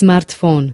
smartphone.